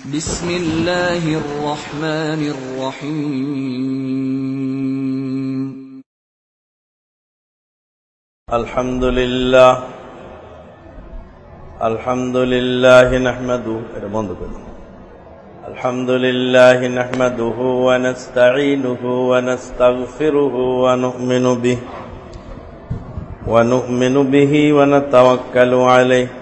بسم الله الرحمن الرحيم. الحمد لله. الحمد لله نحمده. الحمد لله نحمده ونستعينه ونستغفره ونؤمن به. ونؤمن به ونتوكل عليه.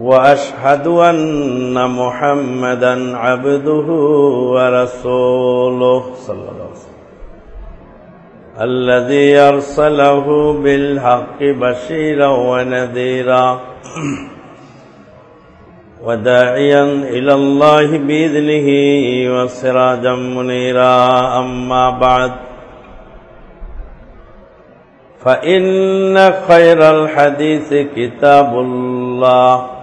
وأشهد أن محمدا عبده ورسوله. صلى الله عليه وسلم الذي أرسله بالحق بشيرا ونذيرا. وداعيا إلى الله بإذنه وسراجا منيرا. أما بعد فإن خير الحديث كتاب الله.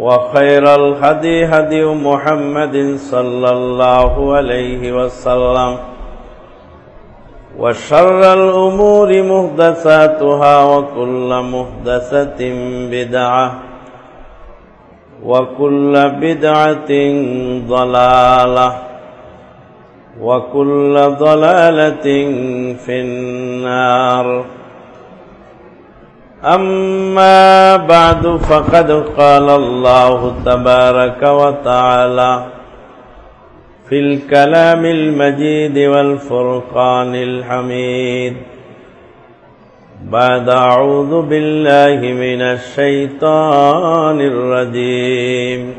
وخير الهدي هدي محمد صلى الله عليه وسلم وشر الأمور مهدثاتها وكل مهدثة بدعة وكل بدعة ضلالة وكل ضلالة في النار أما بعد فقد قال الله تبارك وتعالى في الكلام المجيد والفرقان الحميد. بعد أعوذ بالله من الشيطان الرجيم.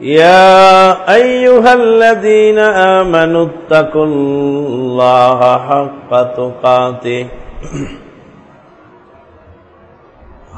يا أيها الذين آمنوا اتقوا الله حق تقاته.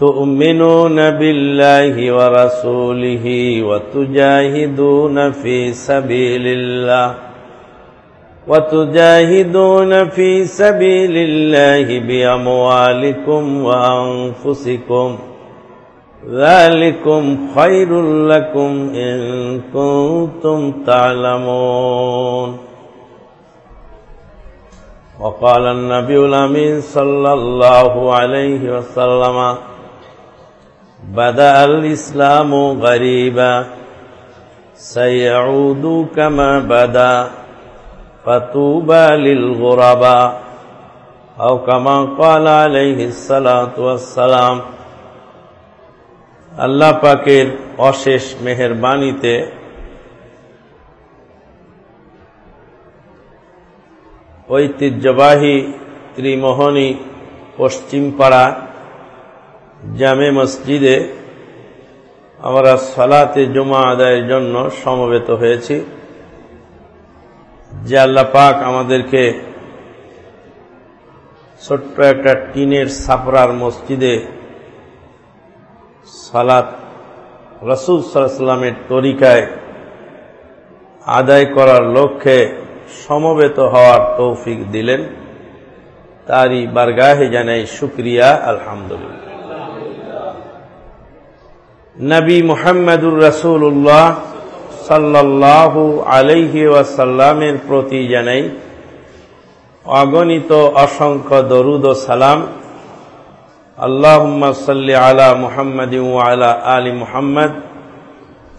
تؤمنون بالله ورسوله وتجاهدون في سبيل الله وتجاهدون في سبيل الله بأموالكم وأنفسكم ذلكم خير لكم إن كنتم تعلمون وقال النبي الأمين صلى الله عليه وسلم بدأ الإسلام غريبا سيعود كما بدا فطوبى للغرباء أو كما قال عليه الصلاة والسلام আল্লাহ পাকের অশেষ মেহরবানিতে ঐতিহ্যবাহী ত্রিমোহনী পশ্চিমপাড়া জামে মসজিদে আমরা সালাতে জমা আদায়ের জন্য সমবেত হয়েছি। যে আল্লাহ পাক আমাদেরকে ছোট্ট একটা টিনের সাপরার মসজিদে সালাত রসুল সাল্লামের তরিকায় আদায় করার লক্ষ্যে সমবেত হওয়ার তৌফিক দিলেন। তারই বারগাহে জানাই শুক্রিয়া, আলহামদুলিল্লাহ। নবী মোহাম্মদুর রসুল্লাহ সাল্লাহ আলহি ওয়াসাল্লামের প্রতি জানাই অগণিত অসংখ্য দরুদ ও সালাম اللهم صل على محمد وعلى آل محمد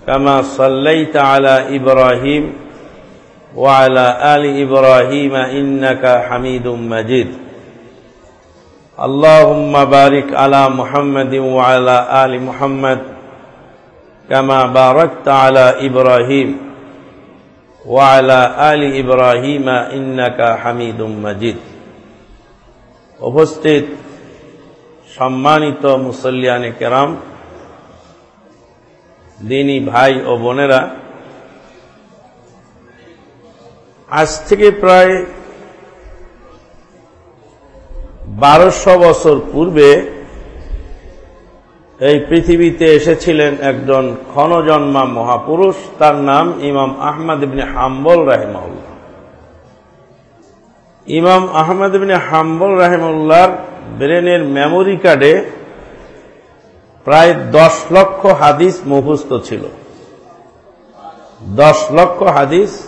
كما صليت على إبراهيم وعلى آل إبراهيم إنك حميد مجيد اللهم بارك على محمد وعلى آل محمد كما باركت على إبراهيم وعلى آل إبراهيم إنك حميد مجيد উপস্থিত সম্মানিত মুসল্লিয়ানে কেরাম দিনী ভাই ও বোনেরা আজ থেকে প্রায় বারোশো বছর পূর্বে এই পৃথিবীতে এসেছিলেন একজন ক্ষণজন্মা মহাপুরুষ, তার নাম ইমাম আহমদ ইবনে হাম্বল রাহেমাউল্লাহ ইমাম আহমদ ইবনে হাম্বল রাহেমুল্লাহর ব্রেনের মেমোরি কার্ডে প্রায় দশ লক্ষ হাদিস মুখস্থ ছিল। দশ লক্ষ হাদিস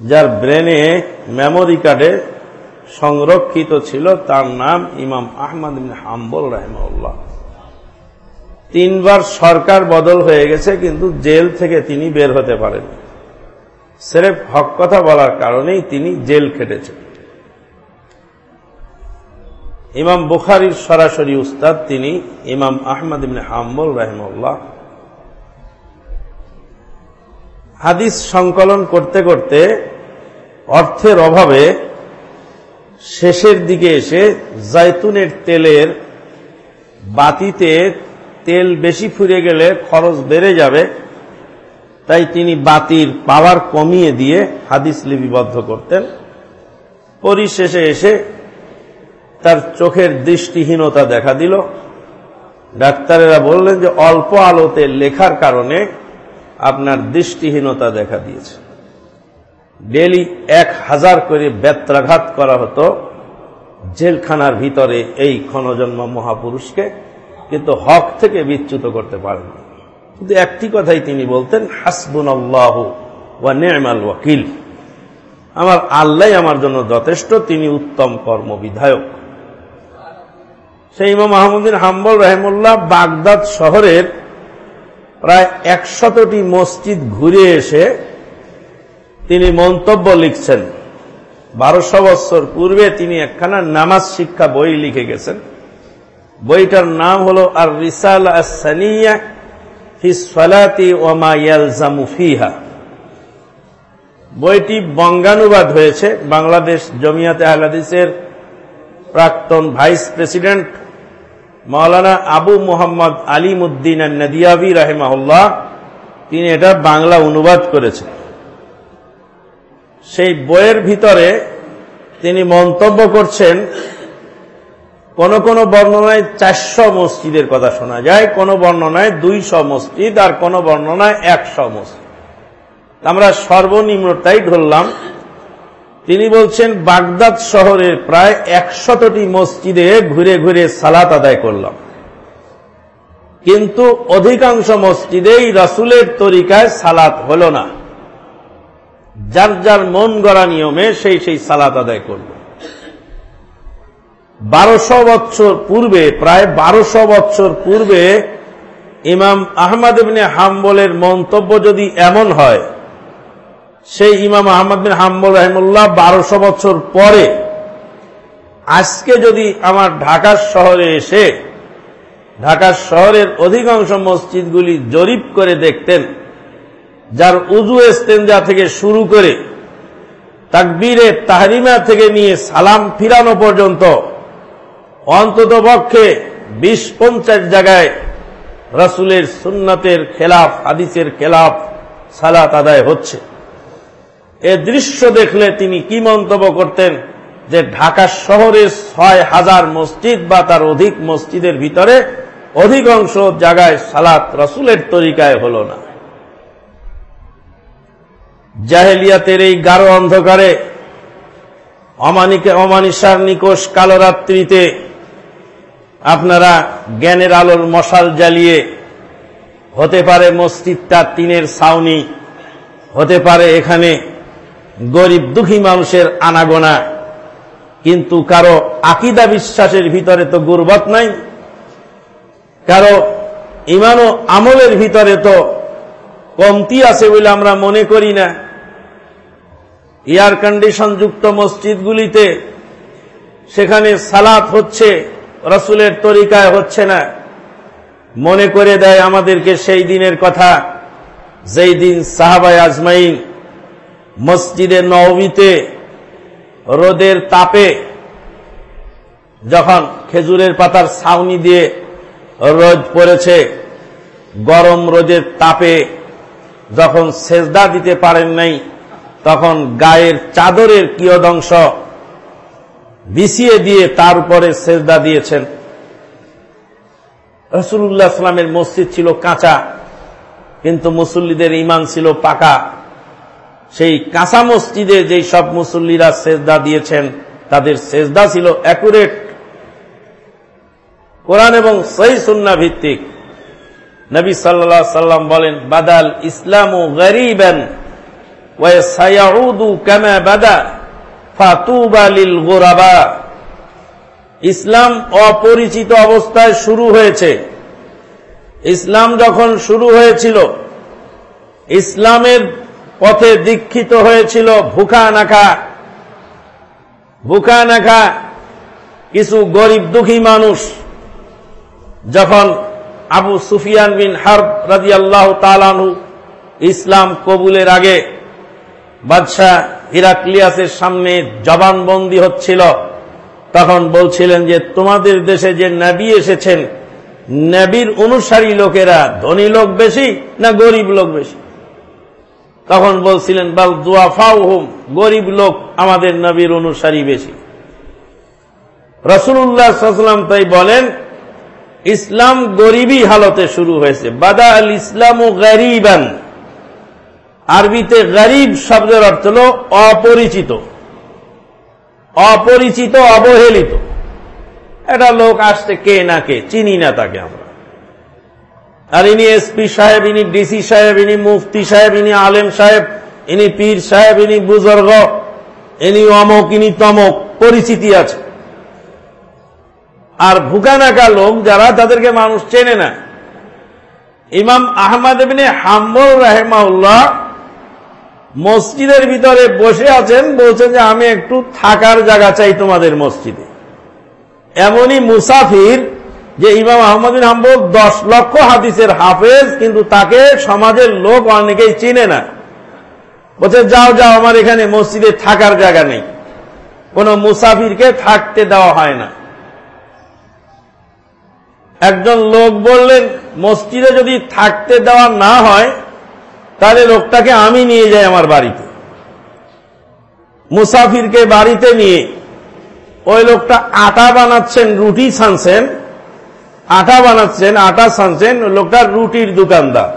যার ব্রেনে মেমোরি কার্ডে সংরক্ষিত ছিল, তার নাম ইমাম আহমদ হাম্বল রাহমাউল্লাহ তিনবার সরকার বদল হয়ে গেছে, কিন্তু জেল থেকে তিনি বের হতে পারেন। সেরেফ হক কথা বলার কারণেই তিনি জেল খেটেছেন। ইমাম বুখারির সরাসরি উস্তাদ তিনি ইমাম আহমদ ইবনে হাম্বল রাহিমউল্লাহ হাদিস সংকলন করতে করতে অর্থের অভাবে শেষের দিকে এসে জাইতুনের তেলের বাতিতে তেল বেশি ফুরে গেলে খরচ বেড়ে যাবে, তাই তিনি বাতির পাওয়ার কমিয়ে দিয়ে হাদিস লিপিবদ্ধ করতেন। পরিশেষে এসে তার চোখের দৃষ্টিহীনতা দেখা দিল। ডাক্তারেরা বললেন যে অল্প আলোতে লেখার কারণে আপনার দৃষ্টিহীনতা দেখা দিয়েছে। ডেলি এক হাজার করে ব্যত্রাঘাত করা হতো জেলখানার ভিতরে এই ক্ষণজন্ম মহাপুরুষকে। কিন্তু হক থেকে বিচ্যুত করতে পারেন কিন্তু একটি কথাই তিনি বলতেন হাসবুন আল্লাহ ওয়া নেমাল ওয়াকিল। আমার আল্লাহ আমার জন্য যথেষ্ট, তিনি উত্তম কর্মবিধায়ক। সেই ইমাম মাহমুদ্দিন হাম্বল রহমুল্লাহ বাগদাদ শহরের প্রায় একশতটি মসজিদ ঘুরে এসে তিনি মন্তব্য লিখছেন। বারোশো বৎসর পূর্বে তিনি একখানা নামাজ শিক্ষা বই লিখে গেছেন। বইটার নাম হল আর রিসাল সানিয়া ফিসফালাতি ওমা ইয়ালজামু ফিহা। বইটি বঙ্গানুবাদ হয়েছে। বাংলাদেশ জমিয়াতে আহলাদিসের প্রাক্তন ভাইস প্রেসিডেন্ট মাওলানা আবু মোহাম্মদ আলিমুদ্দিন নদিয়াবি রাহেমাহুল্লাহ, তিনি এটা বাংলা অনুবাদ করেছেন। সেই বইয়ের ভিতরে তিনি মন্তব্য করছেন কোন কোন বর্ণনায় চারশো মসজিদের কথা শোনা যায়, কোন বর্ণনায় দুইশ মসজিদ আর কোন বর্ণনায় একশো মসজিদ। আমরা সর্বনিম্নটাই ধরলাম, তিনি বলছেন, বাগদাদ শহরের প্রায় একশতটি মসজিদে ঘুরে ঘুরে সালাত আদায় করলাম। কিন্তু অধিকাংশ মসজিদেই রাসুলের তরিকায় সালাত হল না। যার যার মন গড়া নিয়মে সেই সেই সালাত আদায় করবে বারোশো বৎসর পূর্বে, প্রায় বারোশো বৎসর পূর্বে ইমাম আহমদ হাম্বলের মন্তব্য যদি এমন হয়, সেই ইমাম আহমদ বিন হাম্বল রহমুল্লাহ বারোশো বছর পরে, আজকে যদি আমার ঢাকার শহরে এসে, ঢাকার শহরের অধিকাংশ মসজিদগুলি জরিপ করে দেখতেন, যার উজু এস্তেঞ্জা থেকে শুরু করে, তাকবীরে তাহরিমা থেকে নিয়ে সালাম ফিরানো পর্যন্ত অন্তত পক্ষে বিশ পঞ্চাশ জায়গায় রসুলের সুন্নতের খেলাফ, হাদিসের খেলাফ সালাত আদায় হচ্ছে। এ দৃশ্য দেখলে তিনি কি মন্তব্য করতেন যে ঢাকা শহরের ছয় হাজার মসজিদ বা তার অধিক মসজিদের ভিতরে অধিকাংশ জায়গায় সালাত রসুলের তরিকায় হল না। জাহেলিয়াতের এই গাঢ় অন্ধকারে অমানিকে অমানিসার নিকোষ কালরাত্রিতে আপনারা জ্ঞানের আলোর মশাল জ্বালিয়ে, হতে পারে মসজিদটা তিনের ছাউনি, হতে পারে এখানে গরিব দুঃখী মানুষের আনাগোনা, কিন্তু কারও আকিদা বিশ্বাসের ভিতরে তো গুরবত নাই, কারও ইমান আমলের ভিতরে তো কমতি আছে বলে আমরা মনে করি না। এয়ার কন্ডিশন যুক্ত মসজিদগুলিতে সেখানে সালাত হচ্ছে। রসুলের তরিকায় হচ্ছে না। মনে করে দেয় আমাদেরকে সেই দিনের কথা। যেই দিন সাহাবাই আজমাইন মসজিদে নবীতে রোদের তাপে যখন খেজুরের পাতার ছাউনি দিয়ে রোদ পড়েছে, গরম রোদের তাপে যখন সেজদা দিতে পারেন নাই, তখন গায়ের চাদরের কিয়দংশ বিছিয়ে দিয়ে তার উপরে সেজদা দিয়েছেন। রসুল্লাহ ইসলামের মসজিদ ছিল কাঁচা, কিন্তু মুসল্লিদের ইমান ছিল পাকা। সেই কাঁচা মসজিদে যেই সব মুসল্লিরা সেজদা দিয়েছেন, তাদের সেজদা ছিল অ্যাকুরেট কোরআন এবং সহি সুন্না ভিত্তিক। নবী সাল্লাহ সাল্লাম বলেন, বাদাল ইসলাম ইসলাম অপরিচিত অবস্থায় শুরু হয়েছে। ইসলাম যখন শুরু হয়েছিল, ইসলামের পথে দীক্ষিত হয়েছিল ভুখা নাখা ভুখা নাখা কিছু গরিব দুঃখী মানুষ, যখন আবু সুফিয়ান বিন হার্ব রাজি আল্লাহ তালানু ইসলাম কবুলের আগে বাদশাহ হিরাক্লিয়াসের সামনে জবানবন্দি হচ্ছিল। তখন বলছিলেন যে, তোমাদের দেশে যে নাবি এসেছেন, নাবির অনুসারী লোকেরা ধনী লোক বেশি না গরিব লোক বেশি? তখন বলছিলেন, বাল দুয়াফাউ হুম গরিব লোক আমাদের নবীর অনুসারী বেশি। রসুল্লাহাম তাই বলেন, ইসলাম গরিবী হালতে শুরু হয়েছে। বাদা আল ইসলাম ও গরিবান। আরবিতে গরিব শব্দের অর্থ হল অপরিচিত। অপরিচিত, অবহেলিত। এটা লোক আসতে কে না কে, চিনি না তাকে আমরা। আর ইনি এসপি সাহেব, ইনি ডিসি সাহেব, ইনি মুফতি সাহেব, ইনি আলেম সাহেব, ইনি পীর সাহেব, ইনি বুজর্গ, ইনি অমক, ইনি তমক, পরিচিতি আছে। আর ভুকানাকা লোক যারা, তাদেরকে মানুষ চেনে না। ইমাম আহমদ এবিনে হাম্বল রাহেমাউল্লাহ মসজিদের ভিতরে বসে আছেন, বলছেন যে আমি একটু থাকার জায়গা চাই তোমাদের মসজিদে। এমনই মুসাফির যে ইমাম আহমদ বিন হাম্বল দশ লক্ষ হাদিসের হাফেজ, কিন্তু তাকে সমাজের লোক অনেকেই চিনে না। বলছে যাও যাও, আমার এখানে মসজিদে থাকার জায়গা নেই। কোন মুসাফিরকে থাকতে দেওয়া হয় না। একজন লোক বললেন, মসজিদে যদি থাকতে দেওয়া না হয় তাহলে লোকটাকে আমি নিয়ে যাই আমার বাড়িতে। মুসাফিরকে বাড়িতে নিয়ে। ওই লোকটা আটা বানাচ্ছেন, রুটি ছানছেন, আটা বানাচ্ছেন, আটা ছানছেন লোকটা রুটির দোকানদার।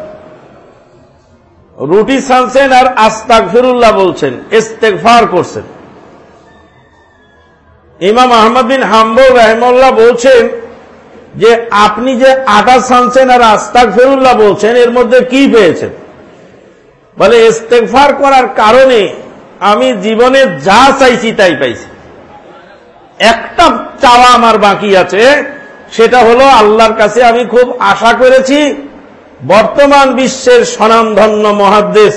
রুটি ছানছেন আর আস্তাক ফিরুল্লাহ বলছেন ইস্তেকফার করছেন। ইমাম আহমদ বিন হাম্বুল রহমল্লাহ বলছেন যে, আপনি যে আটা ছানছেন আর আস্তাক ফেরুল্লাহ বলছেন, এর মধ্যে কি পেয়েছেন? বলে ইস্তেকফার করার কারণে আমি জীবনে যা চাইছি তাই পাইছি। একটা চাওয়া আমার বাকি আছে, সেটা হলো আল্লাহর কাছে আমি খুব আশা করেছি, বর্তমান বিশ্বের স্বনামধন্য মহাদ্দেশ,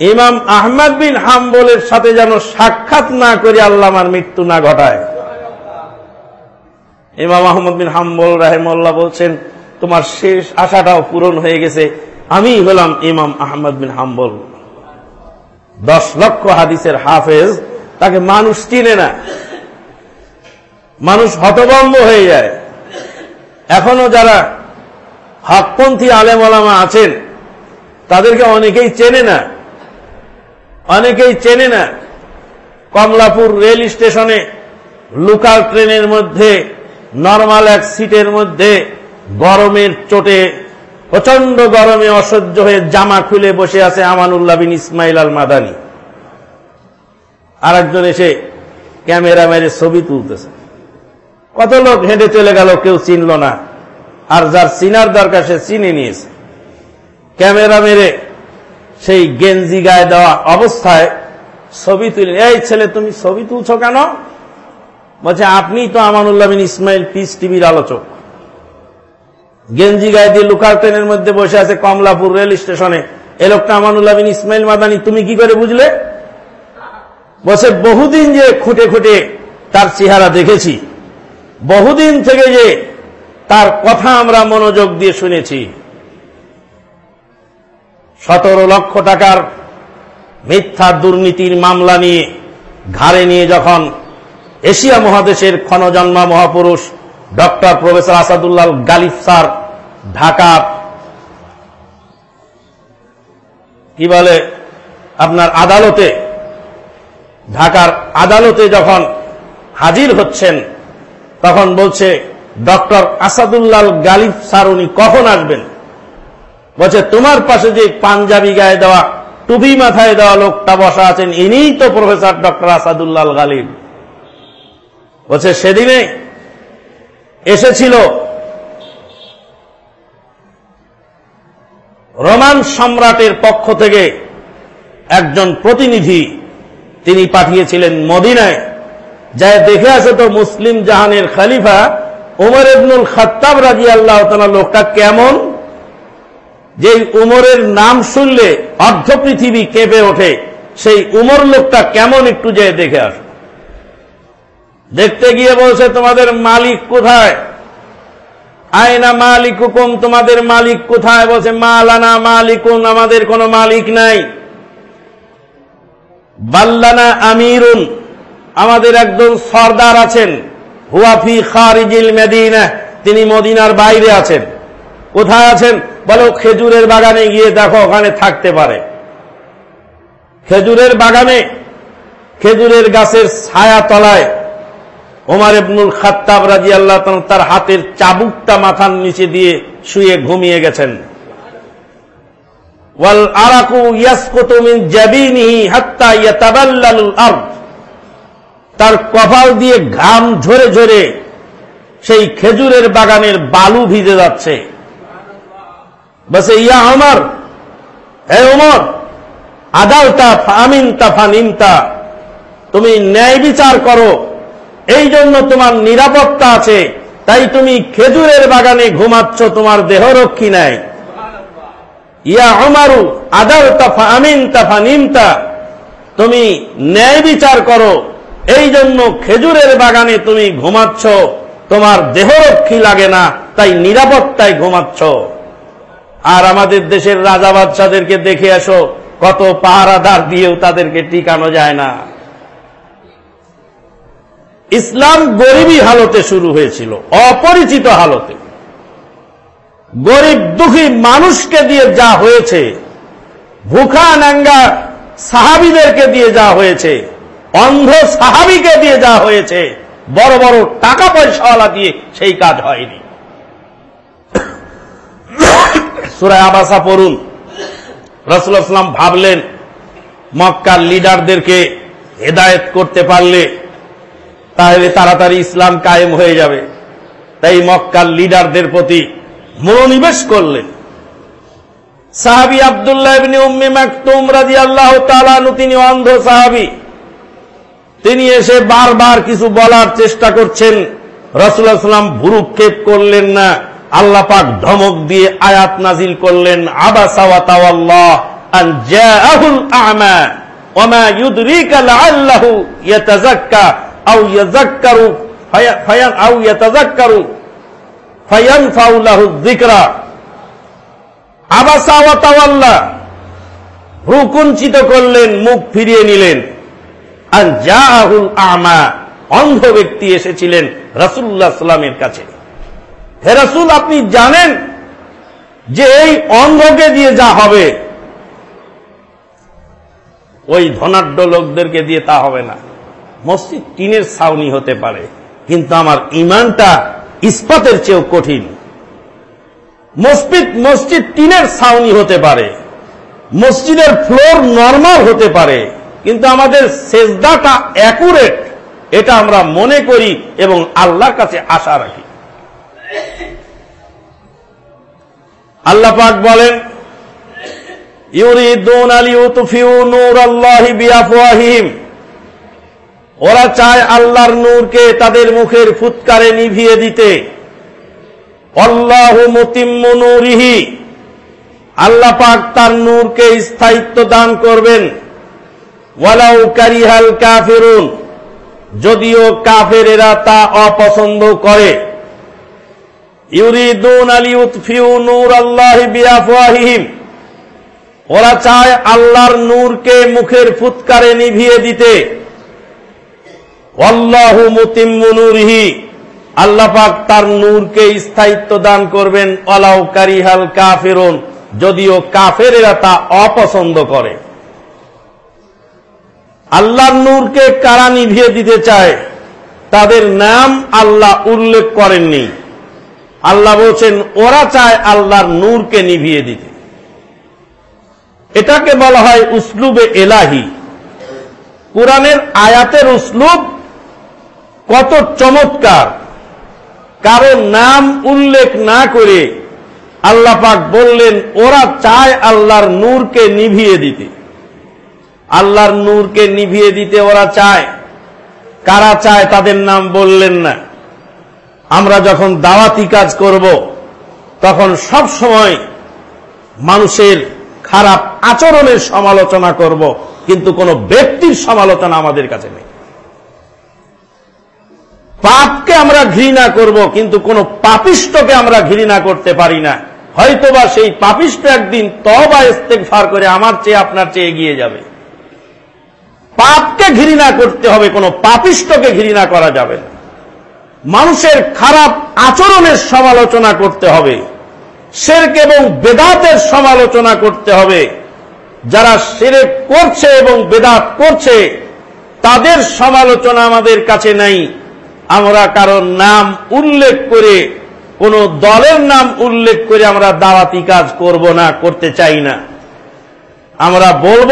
ইমাম আহমদ বিন হাম্বলের সাথে যেন সাক্ষাৎ না করে আল্লাহ আমার মৃত্যু না ঘটায়। ইমাম আহমদ বিন হাম্বল রাহেমল্লাহ বলছেন, তোমার শেষ আশাটাও পূরণ হয়ে গেছে আমি হলাম ইমাম আহমদ বিন হাম্বল। দশ লক্ষ হাদিসের হাফেজ, তাকে মানুষ চিনে না। মানুষ হতভম্ব হয়ে যায়। এখনও যারা হকপন্থী আলেম ওলামা আছেন, তাদেরকে অনেকেই চেনে না। অনেকেই চেনে না কমলাপুর রেল স্টেশনে লোকাল ট্রেনের মধ্যে, নর্মাল এক সিটের মধ্যে গরমের চোটে প্রচণ্ড গরমে অসহ্য হয়ে জামা খুলে বসে আছে আমানুল্লাহ বিন ইসমাইল আল মাদানি আর একজন এসে ক্যামেরা মেরে ছবি তুলতেছে। কত লোক হেঁটে চলে গেল কেউ চিনল না, আর যার চিনার দরকার সে চিনে নিয়েছে। ক্যামেরা মেরে সেই গেঞ্জি গায়ে দেওয়া অবস্থায় ছবি তুলে এই ছেলে, তুমি ছবি তুলছ কেন? বলছে, আপনি তো আমানুল্লাহ বিন ইসমাইল পিস টিভির আলোচক। গেঞ্জি গায়ে দিয়ে লোকাল ট্রেনের মধ্যে বসে আছে কমলাপুর রেল স্টেশনে। এ লোকটা আমানুল্লাহ বিন ইসমাইল মাদানি, তুমি কি করে বুঝলে? বসে বহুদিন যে খুঁটে খুঁটে তার চেহারা দেখেছি। বহুদিন থেকে যে তার কথা আমরা মনোযোগ দিয়ে শুনেছি। সতেরো লক্ষ টাকার মিথ্যা দুর্নীতির মামলা নিয়ে ঘাড়ে নিয়ে যখন এশিয়া মহাদেশের ক্ষণজন্মা মহাপুরুষ doctor professor Asadullah Ghalib sir Dhaka. কি বলে? আপনার আদালতে, ঢাকার আদালতে যখন হাজির হচ্ছেন, তখন বলছে, ডক্টর আসাদুল্লাহ গালিফ স্যার, উনি কখন আসবেন? বলছে, তোমার পাশে যে পাঞ্জাবি গায়ে দেওয়া, টুপি মাথায় দেওয়া লোকটা বসা আছেন, ইনিই তো প্রফেসর ডক্টর আসাদুল্লাহ গালিব। বলছে, সেদিনে এসেছিল রোমান সম্রাটের পক্ষ থেকে একজন প্রতিনিধি তিনি পাঠিয়েছিলেন মদিনায়। যা দেখে আছে তো মুসলিম জাহানের খালিফা উমর ইবনুল খত্তাব রাজি আল্লাহ লোকটা কেমন? যে উমরের নাম শুনলে অর্ধ পৃথিবী কেঁপে ওঠে, সেই উমর লোকটা কেমন একটু যে দেখে আস। দেখতে গিয়ে বলছে, তোমাদের মালিক কোথায়? আয়না মালিক হুকুম তোমাদের মালিক কোথায়? বলছে, মালানা মালিকুন, আমাদের কোনো মালিক নাই। বাল্লানা আমিরুন, আমাদের একজন সর্দার আছেন। হুয়াফি খারিজিল মেদিনা, তিনি মদিনার বাইরে আছেন। কোথায় আছেন? বলো, খেজুরের বাগানে গিয়ে দেখো, ওখানে থাকতে পারে। খেজুরের বাগানে, খেজুরের গাছের ছায়া তলায় ওমার ইবনুল খাত্তাব রাজি আল্লাহ তার হাতের চাবুকটা মাথার নিচে দিয়ে শুয়ে ঘুমিয়ে গেছেন। ওয়াল আরাকু ইয়াসকুতু মিন জাবিনিহি তার কপাল দিয়ে ঘাম ঝরে ঝরে সেই খেজুরের বাগানের বালু ভিজে যাচ্ছে। বসে, ইয়া আমার হে ওমর, আদালতা ফামিনতা ফানিমতা তুমি ন্যায় বিচার করো। এই জন্য তোমার নিরাপত্তা আছে। তাই তুমি খেজুরের বাগানে ঘুমাচ্ছ, তোমার দেহরক্ষী নাই। ইয়া আমারু আদালতা ফামিনতা নিমতা। তুমি ন্যায় বিচার করো। এই জন্য খেজুরের বাগানে তুমি ঘুমাচ্ছ, তোমার দেহরক্ষী লাগে না, তাই নিরাপত্তায় ঘুমাচ্ছ। আর আমাদের দেশের রাজা বাদশাদেরকে দেখে আসো, কত পাহারাদার দিয়েও তাদেরকে টিকানো যায় না। ইসলাম গরিবী হালতে শুরু হয়েছিল, অপরিচিত হালতে। গরিব দুঃখী মানুষকে দিয়ে যা হয়েছে, ভুখা নাঙ্গা সাহাবিদেরকে দিয়ে যা হয়েছে, অন্ধ সাহাবিকে দিয়ে যা হয়েছে, বড় বড় টাকা পয়সাওয়ালা দিয়ে সেই কাজ হয়নি। সুরায় আবাসা পড়ুন। রসুলাম ভাবলেন, মক্কার লিডারদেরকে হেদায়েত করতে পারলে তাহলে তাড়াতাড়ি ইসলাম কায়েম হয়ে যাবে। তাই মক্কার লিডারদের প্রতি মনোনিবেশ করলেন। সাহাবি আবদুল্লাহ মাকতুম রাদিয়াল্লাহু তাআলা আনহু, তিনি অন্ধ সাহাবি। তিনি এসে বারবার কিছু বলার চেষ্টা করছেন। সাল্লাম ভুরুক্ষেপ করলেন না। আল্লাহ পাক ধমক দিয়ে আয়াত নাজিল করলেন, আবাসা ওয়া তাওয়াল্লাহ আন জাআহুল আ'মা ওয়া মা ইউদরিকা লাআল্লাহু ইয়াতাযাক্কা রুকুঞ্চিত করলেন, মুখ ফিরিয়ে নিলেন। আর জাহুল আমা, অন্ধ ব্যক্তি এসেছিলেন রাসুল্লাহ সাল্লামের কাছে। হে রাসুল, আপনি জানেন যে এই অন্ধকে দিয়ে যা হবে, ওই ধনাঢ্য লোকদেরকে দিয়ে তা হবে না। মসজিদ টিনের ছাউনি হতে পারে, কিন্তু আমার ইমানটা ইস্পাতের চেয়েও কঠিন। মসজিদ মসজিদ টিনের ছাউনি হতে পারে, মসজিদের ফ্লোর নর্মাল হতে পারে, কিন্তু আমাদের সেজদাটা অ্যাকুরেট, এটা আমরা মনে করি এবং আল্লাহর কাছে আশা রাখি। আল্লাহ পাক বলেন ইউরিদুন আল ইউতফিউ নূর আল্লাহি বিআফওয়াহিম ওরা চায় আল্লাহর নূরকে তাদের মুখের ফুৎকারে নিভিয়ে দিতে। অল্লাহু আল্লাহ পাক তার নূরকে স্থায়িত্ব দান করবেন। ওয়ালাউ কারিহাল কাফিরুন। যদিও কাফেরেরা তা অপছন্দ করে। ইউরিদুন আলী উৎফিউ নূর আল্লাহ বিআফওয়াহিহিম। ওরা চায় আল্লাহর নূরকে মুখের ফুৎকারে নিভিয়ে দিতে। অল্লাহু মুতিম্মু নূরিহি। আল্লাহ পাক তার নূরকে স্থায়িত্ব দান করবেন। অলাউ কারিহাল কাফিরুন। যদিও কাফেরেরা তা অপছন্দ করে। আল্লাহর নূরকে কারা নিভিয়ে দিতে চায়? তাদের নাম আল্লাহ উল্লেখ করেননি। আল্লাহ বলছেন, ওরা চায় আল্লাহর নূরকে নিভিয়ে দিতে। এটাকে বলা হয় উসলুবে এলাহি। কোরআনের আয়াতের উসলুব কত চমৎকার। কারও নাম উল্লেখ না করে আল্লাহ পাক বললেন, ওরা চায় আল্লাহর নূরকে নিভিয়ে দিতে। আল্লাহর নূরকে নিভিয়ে দিতে ওরা চায়। কারা চায় তাদের নাম বললেন না। আমরা যখন দাওয়াতি কাজ করব, তখন সব সময় মানুষের খারাপ আচরণের সমালোচনা করব, কিন্তু কোনো ব্যক্তির সমালোচনা আমাদের কাছে নেই। পাপকে আমরা ঘৃণা করব, কিন্তু কোনো পাপিষ্টকে আমরা ঘৃণা করতে পারি না। হয়তোবা সেই পাপিষ্ট একদিন তবা ইস্তেকফার করে আমার চেয়ে আপনার চেয়ে এগিয়ে যাবে। পাপকে ঘৃণা করতে হবে, কোনো পাপিষ্টকে ঘৃণা করা যাবে না। মানুষের খারাপ আচরণের সমালোচনা করতে হবে, শেরক এবং বেদাতের সমালোচনা করতে হবে। যারা সেরেক করছে এবং বেদাত করছে, তাদের সমালোচনা আমাদের কাছে নাই। আমরা কারোর নাম উল্লেখ করে, কোন দলের নাম উল্লেখ করে আমরা দাওয়াতি কাজ করব না, করতে চাই না। আমরা বলব,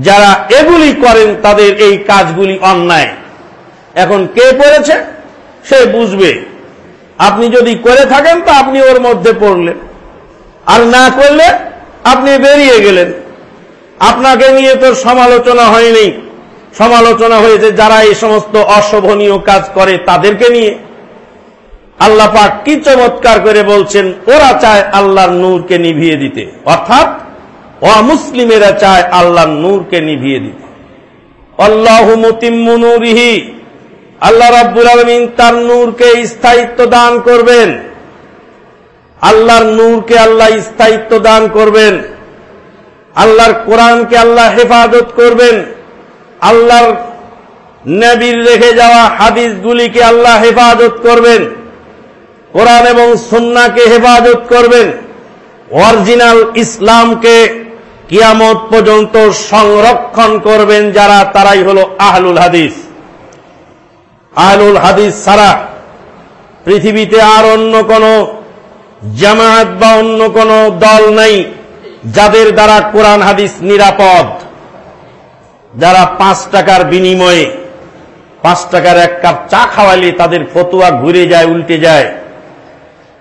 যারা এগুলি করেন তাদের এই কাজগুলি অন্যায়। এখন কে করেছে? সে বুঝবে। আপনি যদি করে থাকেন তো আপনি ওর মধ্যে পড়লেন। আর না করলে আপনি বেরিয়ে গেলেন। আপনাকে নিয়ে তো সমালোচনা হয়নি। সমালোচনা হয়েছে যারা এই সমস্ত অশোভনীয় কাজ করে তাদেরকে নিয়ে। আল্লাহ পাক কি চমৎকার করে বলছেন, ওরা চায় আল্লাহর নূরকে নিভিয়ে দিতে। অর্থাৎ অমুসলিমেরা চায় আল্লাহর নূরকে নিভিয়ে দিতে। আল্লাহ মুতিম্মুনুরিহি আল্লাহ রাব্বুল আলমিন তার নূরকে স্থায়িত্ব দান করবেন। আল্লাহর নূরকে আল্লাহ স্থায়িত্ব দান করবেন। আল্লাহর কোরআনকে আল্লাহ হেফাজত করবেন। আল্লাহর নবীর রেখে যাওয়া হাদিসগুলিকে আল্লাহ হেফাজত করবেন। কোরআন এবং সুন্নাকে হেফাজত করবেন। অরিজিনাল ইসলামকে কিয়ামত পর্যন্ত সংরক্ষণ করবেন যারা, তারাই হল আহলুল হাদিস। আহলুল হাদিস ছাড়া পৃথিবীতে আর অন্য কোন জামায়াত বা অন্য কোন দল নাই যাদের দ্বারা কোরআন হাদিস নিরাপদ। যারা পাঁচ টাকার বিনিময়ে, পাঁচ টাকার এক কাপ চা খাওয়ালে তাদের ফতুয়া ঘুরে যায়, উল্টে যায়।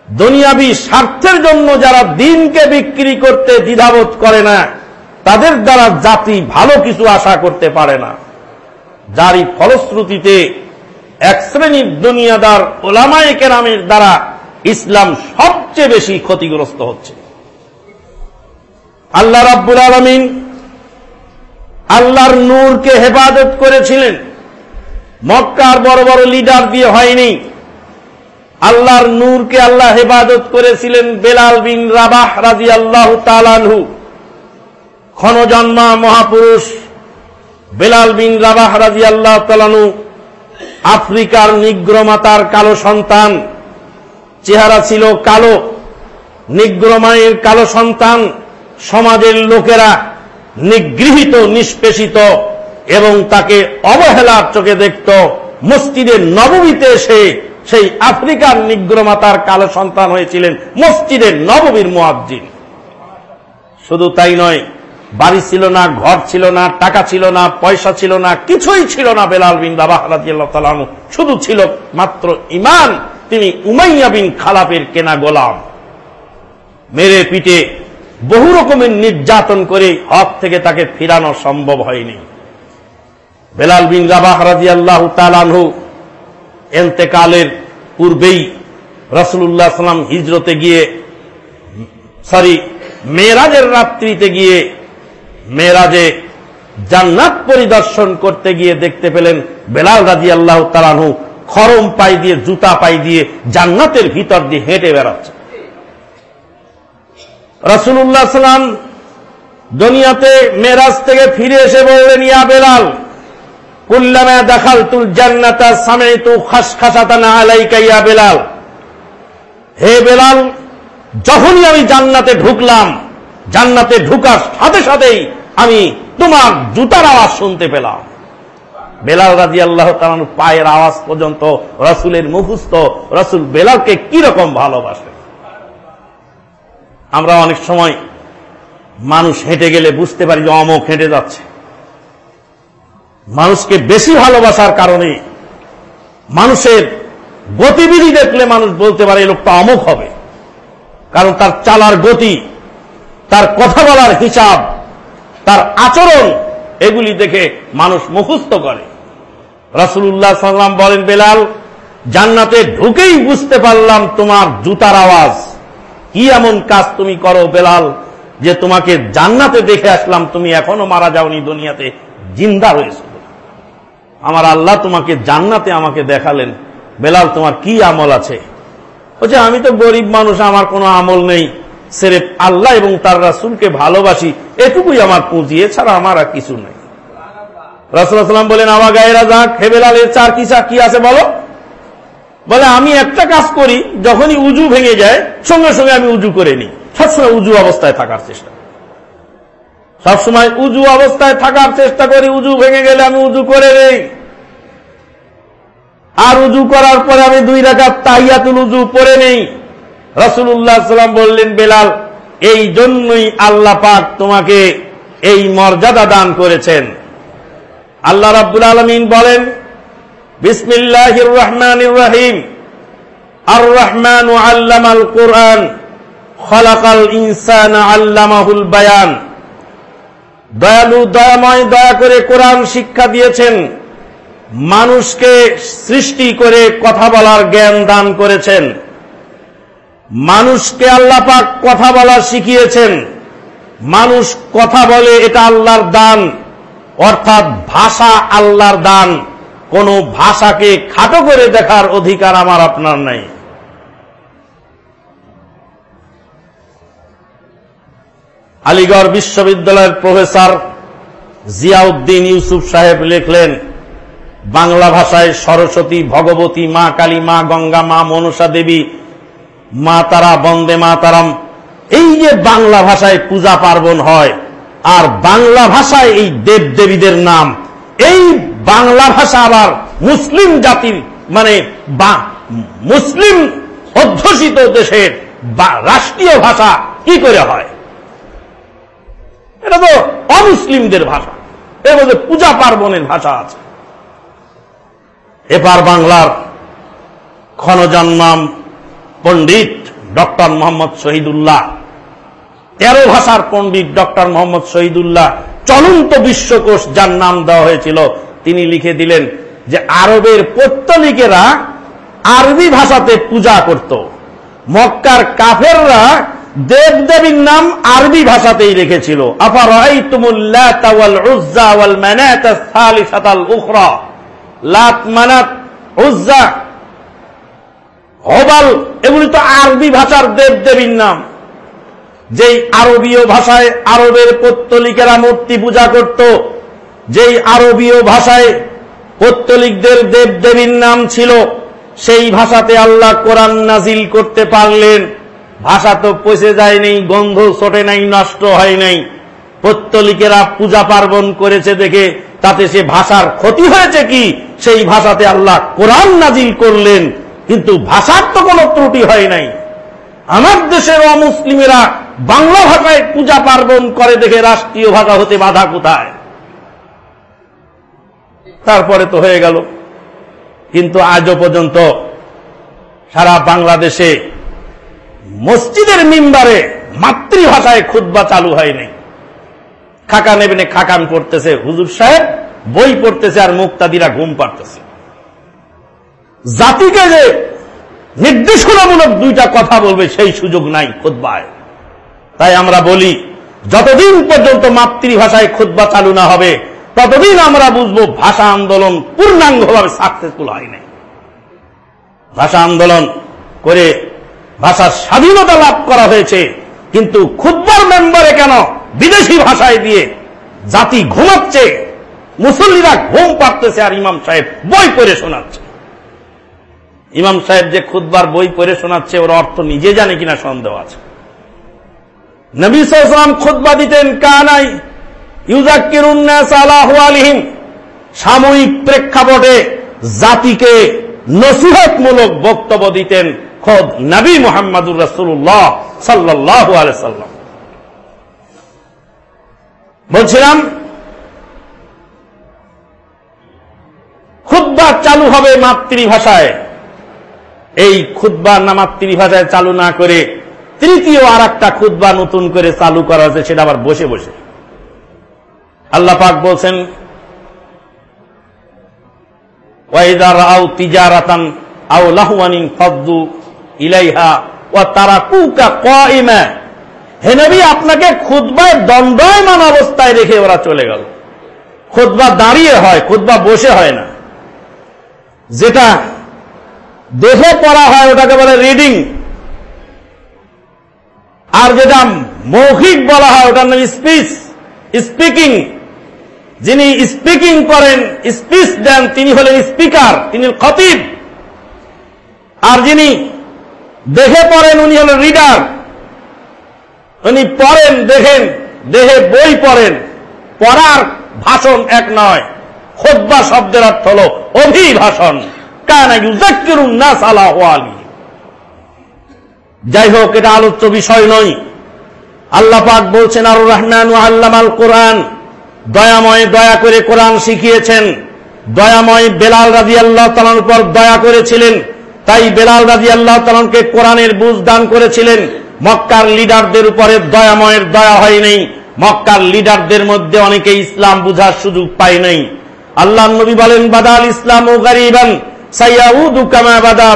দুনিয়াবি স্বার্থের জন্য যারা দিনকে বিক্রি করতে দ্বিধাবোধ করে না, তাদের দ্বারা জাতি ভালো কিছু আশা করতে পারে না। যারই ফলশ্রুতিতে এক শ্রেণির দুনিয়াদার ওলামায় কেরামের দ্বারা ইসলাম সবচেয়ে বেশি ক্ষতিগ্রস্ত হচ্ছে। আল্লাহ রাব্বুল আলমিন আল্লাহর নূরকে হেফাজত করেছিলেন। মক্কার বড় বড় লিডার দিয়ে হয়নি। আল্লাহর নূরকে আল্লাহ হেফাজত করেছিলেন বেলাল বিন রাবাহ রাজি আল্লাহ তালানহু ক্ষণজন্মা মহাপুরুষ বেলাল বিন রাবাহ রাজি আল্লাহ তালানু আফ্রিকার নিগ্রমাতার কালো সন্তান। চেহারা ছিল কালো, নিগ্রমায়ের কালো সন্তান সমাজের লোকেরা। নিগৃহীত, নিষ্পেষিত এবং তাকে অবহেলার চোখে দেখত। মসজিদের নবমীতে এসে সেই আফ্রিকার নিগ্রমাতার কালো সন্তান হয়েছিলেন মসজিদের নবমীর মোয়াজ্জিন। শুধু তাই নয়, বাড়ি ছিল না, ঘর ছিল না, টাকা ছিল না, পয়সা ছিল না, কিছুই ছিল না বেলাল বিন রাজিয়াল্লাহ শুধু ছিল মাত্র ইমান, তিনি উমাইয়া বিন খালাপের কেনা গোলাম। মেরে পিটে বহু রকমের নির্যাতন করে হক থেকে তাকে ফিরানো সম্ভব হয়নি। বেলাল বিন রাবাহ রাজি আল্লাহ তালানহু এন্তেকালের পূর্বেই রসুল্লাহ সাল্লাম হিজরতে গিয়ে, সরি, মেয়েরাজের রাত্রিতে গিয়ে মেয়েরাজে জান্নাত পরিদর্শন করতে গিয়ে দেখতে পেলেন বেলাল রাজি আল্লাহ তালানহু খরম পাই দিয়ে, জুতা পাই দিয়ে জান্নাতের ভিতর দিয়ে হেঁটে বেড়াচ্ছে। রসুল্লাহ সাল্লাম দুনিয়াতে মেরাজ থেকে ফিরে এসে বললেন, ইয়া বেলাল, কুল্লামা দেখাল তুল জান্নাতা সামে তু খাস খাসাতানা আলাইকা, ইয়া বেলাল। হে বেলাল, যখনই আমি জান্নাতে ঢুকলাম, জান্নাতে ঢুকার সাথে সাথেই আমি তোমার জুতার আওয়াজ শুনতে পেলাম। বেলাল রাজি আল্লাহ পায়ের আওয়াজ পর্যন্ত রসুলের মুখস্থ, রসুল বেলালকে কীরকম ভালোবাসে। আমরা অনেক সময় মানুষ হেঁটে গেলে বুঝতে পারি যে অমক হেঁটে যাচ্ছে। মানুষকে বেশি ভালোবাসার কারণে মানুষের গতিবিধি দেখলে মানুষ বলতে পারে এই লোকটা অমুক হবে। কারণ তার চালার গতি, তার কথা বলার হিসাব, তার আচরণ, এগুলি দেখে মানুষ মুখস্থ করে। রাসুল্লাহ সাল্লাম বলেন, বেলাল, জান্নাতে ঢুকেই বুঝতে পারলাম তোমার জুতার আওয়াজ। কি এমন কাজ তুমি করো বেলাল, যে তোমাকে জান্নাতে দেখে আসলাম, তুমি এখনও মারা যাওনি দুনিয়াতে, জিন্দা রয়েছে আমার আল্লাহ তোমাকে জান্নাতে আমাকে দেখালেন। বেলাল, তোমার কি আমল আছে? বলছে আমি তো গরিব মানুষ, আমার কোনো আমল নেই। সেরে আল্লাহ এবং তার রাসুলকে ভালোবাসি, এটুকুই আমার পুঁজি, এছাড়া আমার আর কিছু নেই। রাসুলাম বলেন আমার গায়েরা যাক, হে বেলাল, এর চার কিসা কি আছে বলো? বলে, আমি একটা কাজ করি, যখনই উজু ভেঙে যায়, সঙ্গে সঙ্গে আমি উজু করে নিই। সবসময় উজু অবস্থায় থাকার চেষ্টা সবসময় উজু অবস্থায় থাকার চেষ্টা করি, উজু ভেঙে গেলে আমি উজু করে নেই। আর উজু করার পরে আমি দুই রাখার তাহিয়াতুল উজু পরে নেই। রসুল্লাহ সাল্লাম বললেন, বেলাল, এই জন্যই আল্লাহ পাক তোমাকে এই মর্যাদা দান করেছেন। আল্লাহ রাব্বুল আলমিন বলেন বিসমিল্লাহ রহমান রাহিম। আর রহমান আল্লামাল কোরআন। খলাকাল ইনসান আল্লামাহুল বায়ান। দয়ালু, দয়াময়, দয়া করে কোরআন শিক্ষা দিয়েছেন। মানুষকে সৃষ্টি করে কথা বলার জ্ঞান দান করেছেন। মানুষকে আল্লাপাক কথা বলা শিখিয়েছেন। মানুষ কথা বলে এটা আল্লাহর দান, অর্থাৎ ভাষা আল্লাহর দান। কোন ভাষাকে খাটো করে দেখার অধিকার আমার আপনার নাই। আলিগড় বিশ্ববিদ্যালয়ের প্রফেসর জিয়াউদ্দিন ইউসুফ সাহেব লিখলেন, বাংলা ভাষায় সরস্বতী, ভগবতী, মা কালী, মা গঙ্গা, মা মনসা দেবী, মা তারা, বন্দে মা তারাম এই যে বাংলা ভাষায় পূজা পার্বণ হয়, আর বাংলা ভাষায় এই দেব দেবীদের নাম, এই বাংলা ভাষা আবার মুসলিম জাতির মানে মুসলিম অধ্যুষিত দেশের রাষ্ট্রীয় ভাষা কি করে হয়? এটা তো অমুসলিমদের ভাষা। এর মধ্যে পূজা পার্বণের ভাষা আছে। এপার বাংলার ক্ষণজন্মাম পণ্ডিত ডক্টর মোহাম্মদ শহীদুল্লাহ, তেরো ভাষার পণ্ডিত ডক্টর মোহাম্মদ শহীদুল্লাহ, চলন্ত বিশ্বকোষ যার নাম দেওয়া হয়েছিল তিনি লিখে দিলেন যে আরবের পত্তলিকেরা আরবি ভাষাতে পূজা করত। মক্কার কাফেররা দেব দেবীর নাম আরবি ভাষাতেই রেখেছিল হবাল, এগুলি তো আরবি ভাষার দেব দেবীর নাম। যেই আরবীয় ভাষায় আরবের পত্তলিকেরা মূর্তি পূজা করত যেই আরবীয় ভাষায় পত্তলিকদের দেব দেবীর নাম ছিল, সেই ভাষাতে আল্লাহ কোরআন নাজিল করতে পারলেন। ভাষা তো পচে যায় নেই, গন্ধ ছোটে নাই, নষ্ট হয় নাই। পত্তলিকেরা পূজা পার্বণ করেছে দেখে, তাতে সে ভাষার ক্ষতি হয়েছে কি? সেই ভাষাতে আল্লাহ কোরআন নাজিল করলেন, কিন্তু ভাষার তো কোনো ত্রুটি হয় নাই। আমার দেশের অমুসলিমেরা বাংলা ভাষায় পূজা পার্বণ করে দেখে রাষ্ট্রীয় ভাষা হতে বাধা কোথায়? তারপরে তো হয়ে গেল। কিন্তু আজও পর্যন্ত সারা বাংলাদেশে মসজিদের মিম্বারে মাতৃভাষায় খুদ্া চালু হয়নি খাকা নেবেনে খাকান পড়তেছে হুজুর সাহেব, বই পড়তেছে আর মুক্তাদিরা ঘুম পাড়তেছে। জাতিকে যে নির্দেশনামূলক দুইটা কথা বলবে সেই সুযোগ নাই খুদ্বায় তাই আমরা বলি, যতদিন পর্যন্ত মাতৃভাষায় খুদ্া চালু না হবে ততদিন আমরা বুঝব ভাষা আন্দোলন পূর্ণাঙ্গভাবে সাকসেসফুল হয় নাই ভাষা আন্দোলন করে ভাষার স্বাধীনতা লাভ করা হয়েছে, কিন্তু খুদ্বার মেম্বারে কেন বিদেশি ভাষায় দিয়ে জাতি ঘুমাচ্ছে, মুসল্লিরা ঘুম পাড়তেছে আর ইমাম সাহেব বই পড়ে শোনাচ্ছে? ইমাম সাহেব যে খুদ্বার বই পড়ে শোনাচ্ছে, ওর অর্থ নিজে জানে কিনা সন্দেহ আছে। নবী সালাম খুদ্া দিতেন কানাই ইউজাকিরুন্নাসআলাহিম সাময়িক প্রেক্ষাপটে জাতিকে নসিহতমূলক বক্তব্য দিতেন খোদ নবী মোহাম্মদুর রসুল্লাহ সাল্লাহ সাল্লাম। বলছিলাম খুদ্া চালু হবে মাতৃভাষায়। এই খুদ্া না মাতৃভাষায় চালু না করে তৃতীয় আর একটা খুদ্া নতুন করে চালু করা হয়েছে, সেটা আবার বসে বসে। আল্লাহ পাক বলছেন আপনাকে খুদ্বায় দণ্ডয়মান অবস্থায় রেখে ওরা চলে গেল। খুদ্া দাঁড়িয়ে হয় খুদ্া বসে হয় না। যেটা দেখে পড়া হয়, ওটাকে বলে রিডিং। আর যেটা মৌখিক বলা হয়, ওটার নাম স্পিচ, স্পিকিং। যিনি স্পিকিং করেন স্পিচ দেন, তিনি হলেন স্পিকার তিনি খতিব। আর যিনি দেখে পড়েন, উনি হলেন রিডার উনি পড়েন, দেখেন, দেহে বই পড়েন। পড়ার ভাষণ এক নয় খোদ্া শব্দের অর্থ হল অভিভাষণ। যাই হোক, এটা আলোচ্য বিষয় নয়। আল্লাহ পাক বলছেন, আর রহমান আল্লাম আল কোরআন। দয়াময় দয়া করে কোরআন শিখিয়েছেন। দয়াময় বেলাল রাজি আল্লাহ তালার উপর দয়া করেছিলেন। তাই বেলাল রাজি আল্লাহ তালানকে কোরআনের বুঝ দান করেছিলেন। মক্কার লিডারদের উপরে দয়াময়ের দয়া হয় নাই। মক্কার লিডারদের মধ্যে অনেকে ইসলাম বুঝার সুযোগ পায় নাই। আল্লাহ নবী বলেন, বাদাল ইসলাম ও গারিবান, সাইয়াউদু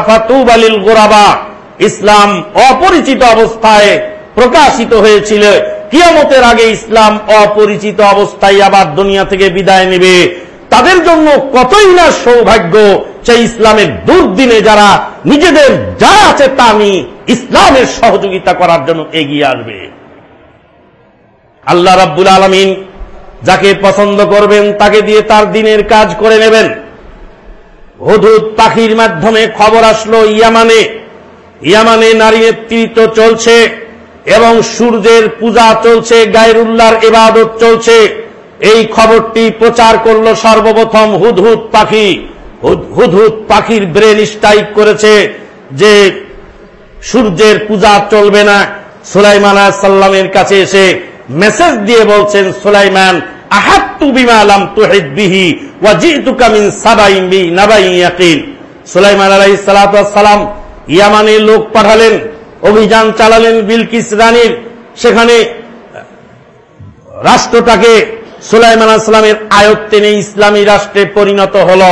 ফাতুবালিল গোরাবা। ইসলাম অপরিচিত অবস্থায় প্রকাশিত হয়েছিল। কিয়ামতের আগে ইসলাম অপরিচিত অবস্থায় আবার দুনিয়া থেকে বিদায় নেবে। তাদের জন্য কতই না সৌভাগ্য সেই ইসলামের দুর্দিনে যারা নিজেদের যা আছে তা নিয়ে ইসলামের সহযোগিতা করার জন্য এগিয়ে আসবে। আল্লাহ রাব্বুল আলমিন যাকে পছন্দ করবেন, তাকে দিয়ে তার দিনের কাজ করে নেবেন। হদুদ পাখির মাধ্যমে খবর আসলো ইয়ামানে। ইয়ামানে নারী নেতৃত্ব চলছে। এবং সূর্যের পূজা চলছে, গায়রুল্লাহর এবাদত চলছে। এই খবরটি প্রচার করল সর্বপ্রথম হুদহুদ পাখি। হুদহুদ পাখির ব্রেন স্ট্রাইক করেছে যে সূর্যের পূজা চলবে না। সুলাইমান সাল্লামের কাছে এসে মেসেজ দিয়ে বলছেন, সুলাইমান বিমা লাম তুহিদ বিহি ওয়া মিন সুলাইমান ওয়াস সালাম ইয়ামানের লোক পাঠালেন। অভিযান চালালেন বিলকিস রানীর। সেখানে রাষ্ট্রটাকে সুলাইমান আসলামের আয়ত্তে নিয়ে ইসলামী রাষ্ট্রে পরিণত হল।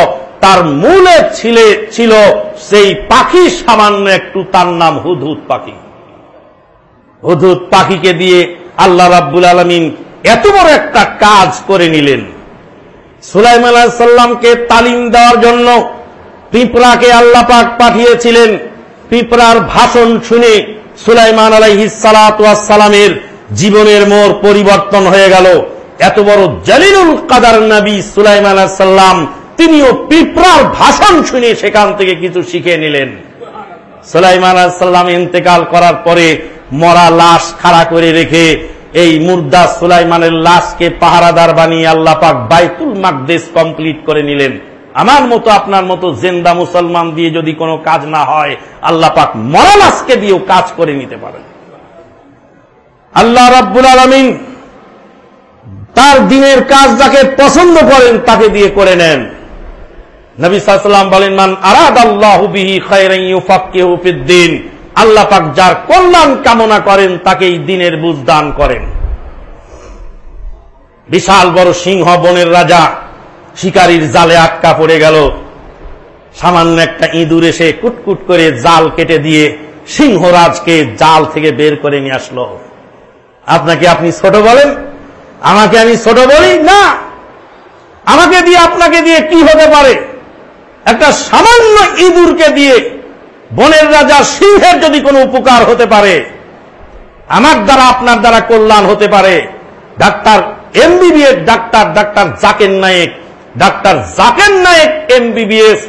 তার মূলে ছিলে, ছিল সেই পাখি, সামান্য একটু তার নাম হুদহুদ পাখি। হুদহুদ পাখিকে দিয়ে আল্লাহ রাব্বুল আলমিন এত বড় একটা কাজ করে নিলেন। সুলাইমান সাল্লামকে তালিম দেওয়ার জন্য পিঁপড়াকে আল্লাহ পাক পাঠিয়েছিলেন। পিঁপড়ার ভাষণ শুনে সুলাইমান আলাইহিস সালামের জীবনের মোর পরিবর্তন হয়ে গেল। এত বড় জালিলুল কাদার নবী সুলাইমান সাল্লাম তিনিও পিঁপড়ার ভাষণ শুনে সেখান থেকে কিছু শিখে নিলেন। সুলাইমান সাল্লাম ইন্তেকাল করার পরে মরা লাশ খাড়া করে রেখে এই মুর্দা সুলাইমানের লাশকে পাহারাদার বানিয়ে আল্লাহ পাক বাইতুল মাকদেশ কমপ্লিট করে নিলেন। আমার মতো, আপনার মতো জেন্দা মুসলমান দিয়ে যদি কোনো কাজ না হয়, আল্লাহ পাক মরা লাশকে দিয়েও কাজ করে নিতে পারেন। আল্লাহ রাব্বুল আলমিন তার দিনের কাজ যাকে পছন্দ করেন তাকে দিয়ে করে নেন। বলেন, মান আল্লাহ পাক যার কল্যাণ কামনা করেন তাকেই দিনের বুঝ দান করেন। বিশাল বড় সিংহ বনের রাজা শিকারীর জালে আটকা পড়ে গেল। সামান্য একটা ইঁদুর এসে কুটকুট করে জাল কেটে দিয়ে সিংহরাজকে জাল থেকে বের করে নিয়ে আসলো। আপনাকে আপনি ছোট বলেন? আমাকে আমি ছোট বলি? না। আমাকে দিয়ে আপনাকে দিয়ে কি হতে পারে? একটা সামান্য ইঁদুরকে দিয়ে বনের রাজা সিংহের যদি কোনো উপকার হতে পারে, আমার দ্বারা আপনার দ্বারা কল্যাণ হতে পারে। ডাক্তার এমবিবিএস ডাক্তার ডাক্তার জাকের নায়েক ডাক্তার জাকের নায়েক এমবিবিএস,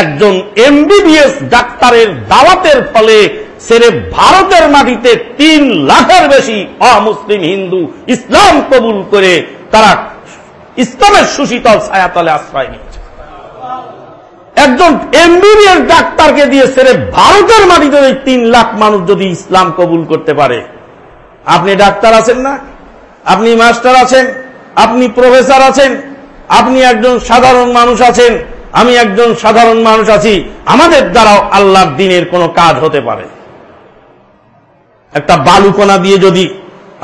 একজন এমবিবিএস ডাক্তারের দাওয়াতের ফলে সেরে ভারতের মাটিতে তিন লাখের বেশি অমুসলিম হিন্দু ইসলাম কবুল করে তারা ইসলামের সুশীতল ছায়াতলে আশ্রয় নিয়েছে। একজন এমবিবিএস ডাক্তারকে দিয়ে সেরে ভারতের মাটিতে ওই তিন লাখ মানুষ যদি ইসলাম কবুল করতে পারে, আপনি ডাক্তার আছেন না? আপনি মাস্টার আছেন? আপনি প্রফেসর আছেন? আপনি একজন সাধারণ মানুষ আছেন, আমি একজন সাধারণ মানুষ আছি, আমাদের দ্বারাও আল্লাহর দিনের কোনো কাজ হতে পারে। একটা বালুকোনা দিয়ে যদি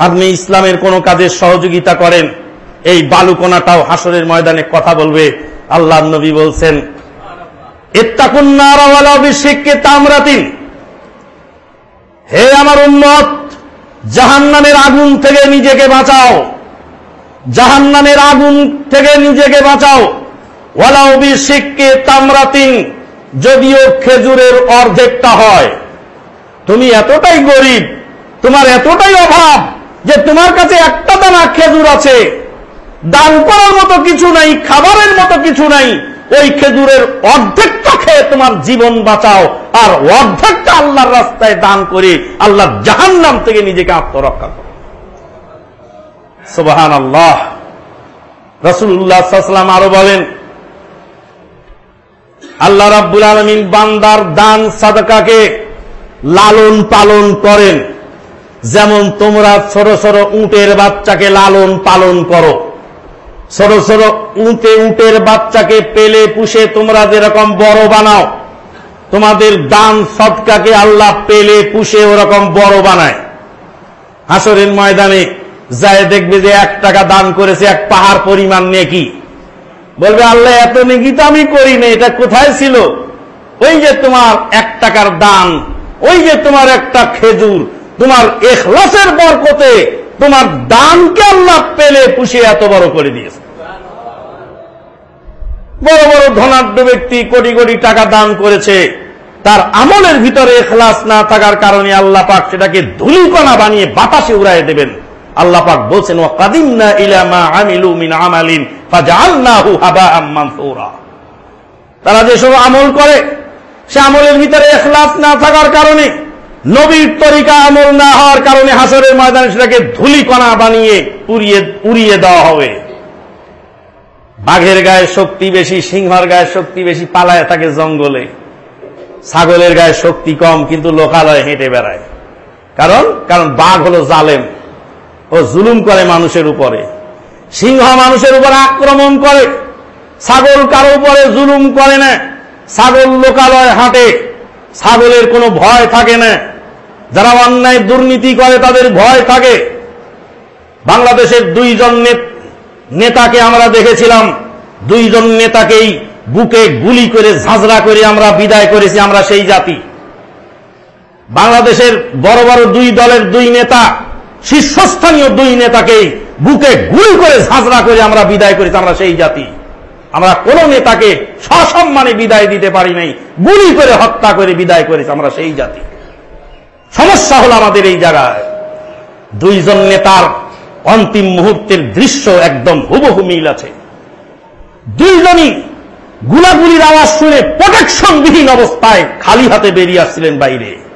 আপনি ইসলামের কোনো কাজের সহযোগিতা করেন, এই বালুকোনাটাও হাসরের ময়দানে কথা বলবে। আল্লাহ নবী বলছেন হে আমার উন্মত জাহান্নামের আগুন থেকে নিজেকে বাঁচাও। জাহান্নামের আগুন থেকে নিজেকে বাঁচাও। ওয়ালাউবি শিখকে তামরাতিন, যদিও খেজুরের অর্ধেকটা হয়। তুমি এতটাই গরিব, তোমার এতটাই অভাব যে তোমার কাছে একটা দানা খেজুর আছে। দান করার মতো কিছু নাই, খাবারের মতো কিছু নাই। ওই খেজুরের অর্ধেকটা খেয়ে তোমার জীবন বাঁচাও। আর অর্ধেকটা আল্লাহর রাস্তায় দান করে আল্লাহ জাহান নাম থেকে নিজেকে আত্মরক্ষা করো। সুবাহান আল্লাহ রসুল্লাহাম আরও বলেন, আল্লাহ রাব্বুল আলমিন বান্দার দান সাদকাকে লালন পালন করেন। যেমন তোমরা ছোট ছোট উটের বাচ্চাকে লালন পালন করো। ছোট ছোট উঁটে উটের বাচ্চাকে পেলে পুষে তোমরা যেরকম বড় বানাও, তোমাদের দান সৎকাকে আল্লাহ পেলে পুষে ওরকম বড় বানায়। হাসরের ময়দানে যায় দেখবে যে এক টাকা দান করেছে, এক পাহাড় পরিমাণ নেকি। বলবে, আল্লাহ, এত নেকি তো আমি করি না এটা কোথায় ছিল? ওই যে তোমার এক টাকার দান, ওই যে তোমার একটা খেজুর, তোমার এখলাসের বরকতে তোমার দানকে আল্লাহ পেলে পুষিয়ে এত বড় করে দিয়েছে। বড় বড় ধনাঢ্য ব্যক্তি কোটি কোটি টাকা দান করেছে, তার আমলের ভিতরে এখলাস না থাকার কারণে আল্লাহ পাক সেটাকে ধুলিকণা বানিয়ে বাতাসে উড়াই দেবেন। আল্লাহ পাক বলছেন ও কাদিমনা ইলামা আমিলু মিন আমালিন ফাজআলনাহু হাবাআম মানসুরা। তারা যেসব আমল করে, সে আমলের ভিতরে এখলাস না থাকার কারণে, নবীর তরিকা আমল না হওয়ার কারণে হাসরের ময়দানে সেটাকে ধুলিকণা বানিয়ে উড়িয়ে উড়িয়ে দেওয়া হবে। বাঘের গায়ে শক্তি বেশি, সিংহর গায়ে শক্তি বেশি, পালায় থাকে জঙ্গলে। ছাগলের গায়ে শক্তি কম, কিন্তু লোকালয়ে হেঁটে বেড়ায়। কারণ? কারণ বাঘ হলো জালেম। ও জুলুম করে মানুষের উপরে। সিংহ মানুষের উপর আক্রমণ করে। ছাগল কারও উপরে জুলুম করে না। ছাগল লোকালয় হাঁটে। ছাগলের কোনো ভয় থাকে না। যারা অন্যায় দুর্নীতি করে তাদের ভয় থাকে। বাংলাদেশের দুইজন নেতাকে আমরা দেখেছিলাম। দুইজন নেতাকেই বুকে গুলি করে, ঝাঁঝরা করে আমরা বিদায় করেছি, আমরা সেই জাতি। বাংলাদেশের বড় বড় দুই দলের দুই নেতা শীর্ষস্থানীয় দুই নেতাকেই বুকে গুলি করে ঝাঁঝরা করে আমরা বিদায় করেছি, আমরা সেই জাতি। আমরা কোন নেতাকে সসম্মানে বিদায় দিতে পারি নাই, গুলি করে হত্যা করে বিদায় করেছি, আমরা সেই জাতি। সমস্যা হলো আমাদের এই জায়গায়। দুইজন নেতার অন্তিম মুহূর্তের দৃশ্য একদম হুবহু মিল আছে। দুইজনই গুলাগুলির আওয়াজ শুনে প্রোটেকশনবিহীন অবস্থায় খালি হাতে বেরিয়ে আসছিলেন বাইরে।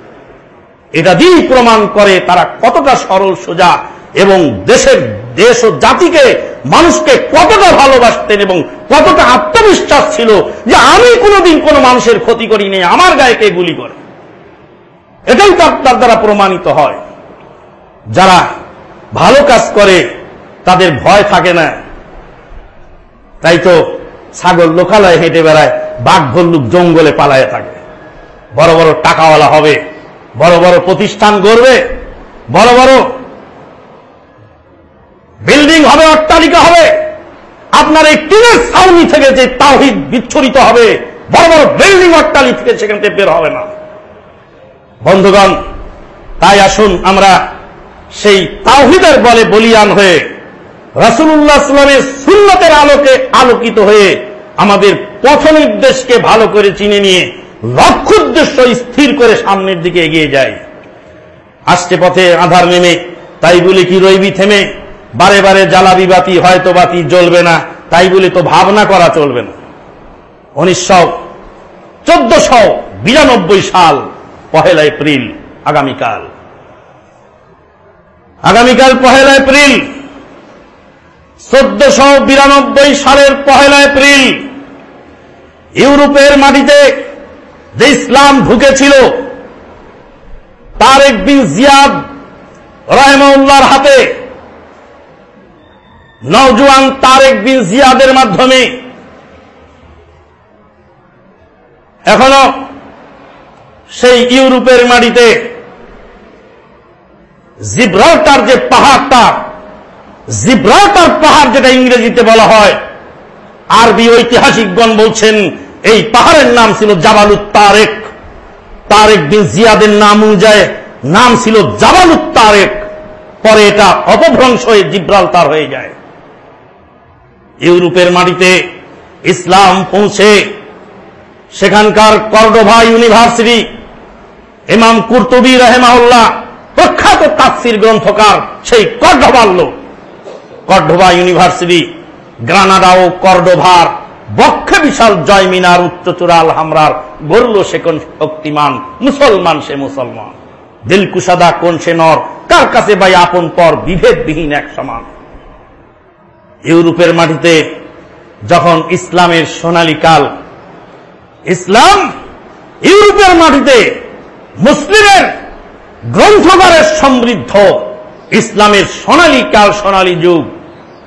এটা দিয়েই প্রমাণ করে তারা কতটা সরল, সোজা এবং দেশের দেশ ও জাতিকে মানুষকে কতটা ভালোবাসতেন এবং কতটা আত্মবিশ্বাস ছিল যে আমি কোনোদিন কোনো মানুষের ক্ষতি করি নেই আমার গায়ে কে গুলি করে। এটাই তার দ্বারা প্রমাণিত হয়। যারা ভালো কাজ করে, তাদের ভয় থাকে না। তাই তো ছাগল লোকালয়ে হেঁটে বেড়ায় বাঘ, ভল্লুক জঙ্গলে পালায় থাকে। বড় বড় টাকাওয়ালা হবে। বড় বড় প্রতিষ্ঠান গড়বে, বড় বড় বিল্ডিং হবে, অট্টালিকা হবে। আপনার এই টিনের ছাউনি থেকে যে তাহিদ বিচ্ছরিত হবে, বড় বড় বিল্ডিং অট্টালি থেকে সেখান থেকে বের হবে না। বন্ধুগণ, তাই আসুন আমরা সেই তাওহিদের বলে বলিয়ান হয়ে রাসুল্লাহ সাল্লামের সুন্নতের আলোকে আলোকিত হয়ে আমাদের পথ নির্দেশকে ভালো করে চিনে নিয়ে লক্ষ্য উদ্দেশ্য স্থির করে সামনের দিকে এগিয়ে যায়। আসতে পথে আধার নেমে, তাই বলে কি রইবি থেমে? বারে বারে জ্বালাবি বাতি হয়তো বাতি জ্বলবে না, তাই বলে তো ভাবনা করা চলবে না। উনিশশো চোদ্দশো বিরানব্বই সাল, পহেলা এপ্রিল, আগামীকাল। আগামীকাল পহেলা এপ্রিল। চোদ্দশো বিরানব্বই সালের পহেলা এপ্রিল। ইউরোপের মাটিতে যে ইসলাম ঢুকেছিল, তারেক বিন জিয়াদ রহমউল্লাহর হাতে, নওজোয়ান তারেক বিন জিয়াদের মাধ্যমে, এখনও সেই ইউরোপের মাটিতে জিব্রাল্টার যে পাহাড়টা, জিব্রাল্টার পাহাড় যেটা ইংরেজিতে বলা হয়, আরবি ঐতিহাসিকগণ বলছেন এই পাহাড়ের নাম ছিল জাবালুত তারেক তারেক বিন জিয়াদের নাম অনুযায়ী নাম ছিল জাবালুত তারেক পরে এটা অপভ্রংশ হয়ে জিব্রাল্টার হয়ে যায়। ইউরোপের মাটিতে ইসলাম পৌঁছে সেখানকার কর্ডোভা ইউনিভার্সিটি ইমাম কুর্তুবি রহেমাউল্লাহ প্রখ্যাত তাফসির গ্রন্থকার সেই কর্ডোভার লোক। কর্ডোভা ইউনিভার্সিটি গ্রানাডা ও কর্ডোভার বক্ষে বিশাল জয় মিনার জয়মিনার উচ্চচূড়াল হামরার গরল সে কোন শক্তিমান, মুসলমান সে মুসলমান। দিলকুসাদা কোন সে নর, কার কাছে বাই আপন পর বিভেদবিহীন এক সমান। ইউরোপের মাটিতে যখন ইসলামের সোনালী কাল, ইসলাম ইউরোপের মাটিতে মুসলিমের গ্রন্থকারের সমৃদ্ধ, ইসলামের সোনালী কাল, সোনালী যুগ।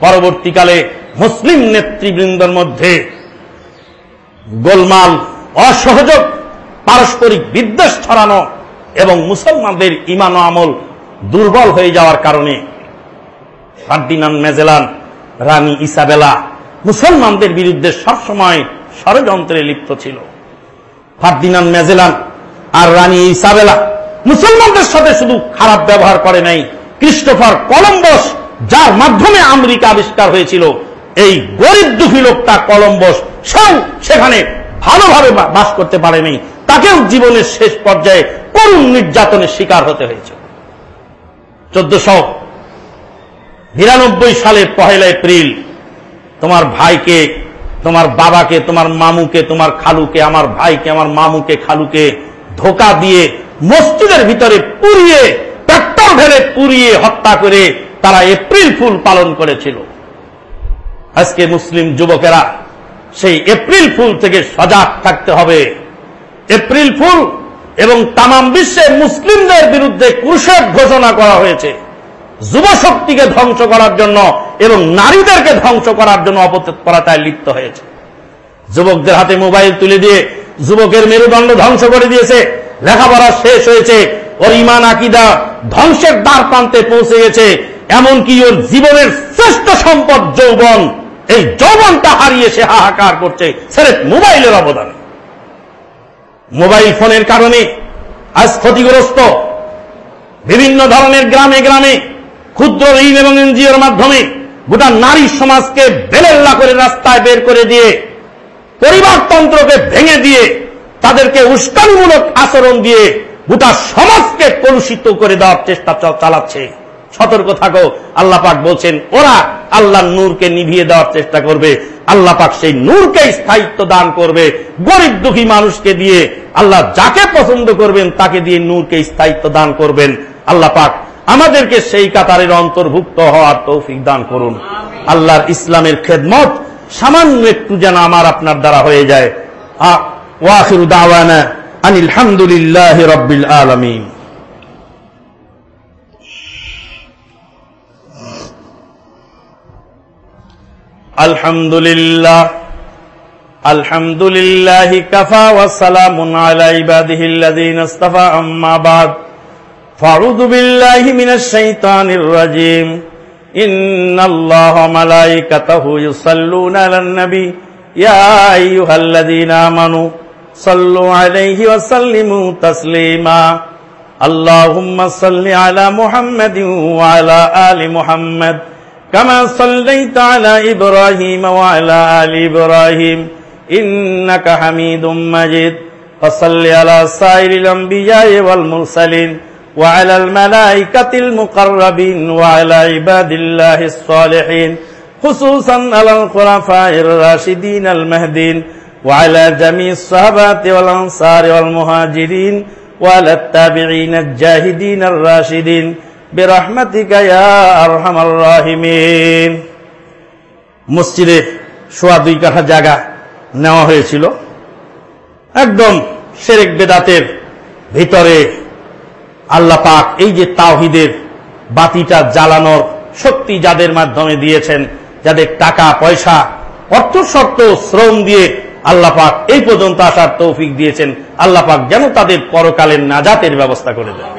পরবর্তীকালে মুসলিম নেতৃবৃন্দর মধ্যে গোলমাল, অসহযোগ, পারস্পরিক বিদ্বেষ ছড়ানো এবং মুসলমানদের ইমান আমল দুর্বল হয়ে যাওয়ার কারণে ফার্দিনান মেজেলান, রানী ইসাবেলা মুসলমানদের বিরুদ্ধে সবসময় ষড়যন্ত্রে লিপ্ত ছিল। ফার্দিনান মেজেলান আর রানী ইসাবেলা মুসলমানদের সাথে শুধু খারাপ ব্যবহার করে নাই, ক্রিস্টোফার কলম্বস, যার মাধ্যমে আমেরিকা আবিষ্কার হয়েছিল এই গরিব দুঃখী লোকটা কলম্বস, সেও সেখানে ভালোভাবে বাস করতে পারেনি। তাকেও জীবনের শেষ পর্যায়ে করুণ নির্যাতনের শিকার হতে হয়েছে। চোদ্দশো নিরানব্বই সালের পহেলা এপ্রিল, তোমার ভাইকে, তোমার বাবাকে, তোমার মামুকে, তোমার খালুকে, আমার ভাইকে, আমার মামুকে, খালুকে ধোকা দিয়ে মসজিদের ভিতরে পুড়িয়ে, পেট্রোল ঢেলে পুড়িয়ে হত্যা করে তারা এপ্রিল ফুল পালন করেছিল। আজকে মুসলিম যুবকেরা, সেই এপ্রিল ফুল থেকে সজাগ থাকতে হবে। এপ্রিল ফুল এবং তামাম বিশ্বে মুসলিমদের বিরুদ্ধে ক্রুশের ঘোষণা করা হয়েছে। যুব শক্তিকে ধ্বংস করার জন্য এবং নারীদেরকে ধ্বংস করার জন্য অপতৎপরতায় লিপ্ত হয়েছে। যুবকদের হাতে মোবাইল তুলে দিয়ে যুবকের মেরুদণ্ড ধ্বংস করে দিয়েছে। লেখাপড়া শেষ হয়েছে। ওর ইমান আকিদা ধ্বংসের দ্বার প্রান্তে পৌঁছে গেছে। এমনকি ওর জীবনের শ্রেষ্ঠ সম্পদ যৌবন এই যৌবনটা হারিয়ে সে হাহাকার করছে। সেরে মোবাইলের অবদানে। মোবাইল ফোনের কারণে আজ ক্ষতিগ্রস্ত। বিভিন্ন ধরনের গ্রামে গ্রামে ক্ষুদ্র ঋণ এবং এনজিওর মাধ্যমে গোটা নারী সমাজকে বেলেল্লা করে রাস্তায় বের করে দিয়ে, পরিবারতন্ত্রকে ভেঙে দিয়ে, তাদেরকে উস্কানিমূলক আচরণ দিয়ে গোটা সমাজকে কলুষিত করে দেওয়ার চেষ্টা চালাচ্ছে। সতর্ক থাকো, আল্লাহ পাক বলছেন, ওরা আল্লাহর নূরকে নিভিয়ে দেওয়ার চেষ্টা করবে। আল্লাহ পাক সেই নূরকে স্থায়িত্ব দান করবে। গরিব দুঃখী মানুষকে দিয়ে আল্লাহ যাকে পছন্দ করবেন তাকে দিয়ে নূরকে স্থায়িত্ব দান করবেন। আল্লাহ পাক আমাদেরকে সেই কাতারের অন্তর্ভুক্ত হওয়ার তৌফিক দান করুন। আল্লাহর ইসলামের খেদমত সামান্য একটু যেন আমার আপনার দ্বারা হয়ে যায়। ওয়াখিরু দাওয়ানা আনিল হামদুলিল্লাহি রাব্বিল আলামিন। الحمد لله الحمد لله كفى وسلام على عباده الذين اصطفى أما بعد فاعوذ بالله من الشيطان الرجيم إن الله ملائكته يصلون على النبي يا أيها الذين آمنوا صلوا عليه وسلموا تسليما اللهم صل على محمد وعلى آل محمد كما صليت على إبراهيم وعلى آل إبراهيم إنك حميد مجيد. فصل على سائر الأنبياء والمرسلين وعلى الملائكة المقربين وعلى عباد الله الصالحين خصوصا على الخلفاء الراشدين المهدين وعلى جميع الصحابة والأنصار والمهاجرين وعلى التابعين الجاهدين الراشدين. মসজিদে সোয়া দুই কাঠা জায়গা নেওয়া হয়েছিল। একদম সেরেক বেদাতের ভিতরে আল্লাহ পাক এই যে তাওহিদের বাতিটা জ্বালানোর শক্তি যাদের মাধ্যমে দিয়েছেন, যাদের টাকা, পয়সা, অর্থ, শর্ত, শ্রম দিয়ে আল্লাহ পাক এই পর্যন্ত আসার তৌফিক দিয়েছেন, আল্লাহ পাক যেন তাদের পরকালের নাজাতের ব্যবস্থা করে দেয়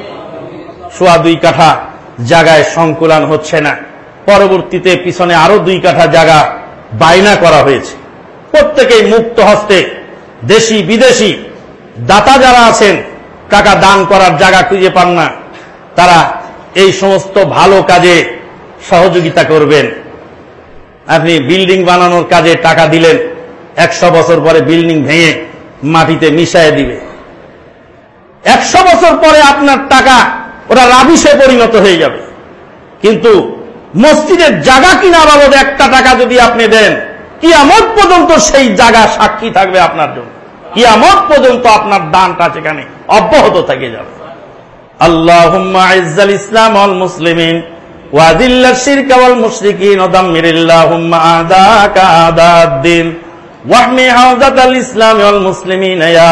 সোয়া দুই কাঠা জায়গায় সংকুলান হচ্ছে না। পরবর্তীতে পিছনে আরও দুই কাঠা জায়গা বায়না করা হয়েছে। প্রত্যেকেই মুক্ত হস্তে দেশি, বিদেশি দাতা যারা আছেন টাকা দান করার জায়গা খুঁজে পান না। তারা এই সমস্ত ভালো কাজে সহযোগিতা করবেন। আপনি বিল্ডিং বানানোর কাজে টাকা দিলেন, একশো বছর পরে বিল্ডিং ভেঙে মাটিতে মিশায় দিবে। একশো বছর পরে আপনার টাকা ওটা রাবিশে পরিণত হয়ে যাবে। কিন্তু মসজিদের জায়গা কিনা বাবদ একটা টাকা যদি আপনি দেন, কিয়ামত পর্যন্ত সেই জায়গা সাক্ষী থাকবে আপনার জন্য। কিয়ামত পর্যন্ত আপনার দানটা সেখানে অব্যাহত থেকে যাবে। আল্লাহ আইজাল ইসলাম অল মুসলিমিন ওয়াজিল্লা শিরক ওয়াল মুশরিকিন ইসলাম ওয়াল মুসলিমিন, ইয়া